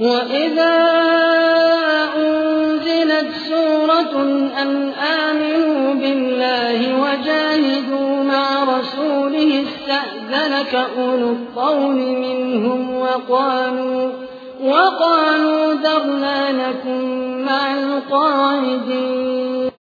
وإذا أنزلت سورة أن آمنوا بالله وجاهدوا مع رسوله استأذنك أولو الطول منهم وقالوا وقالوا ذرنا لكم مع القاعدين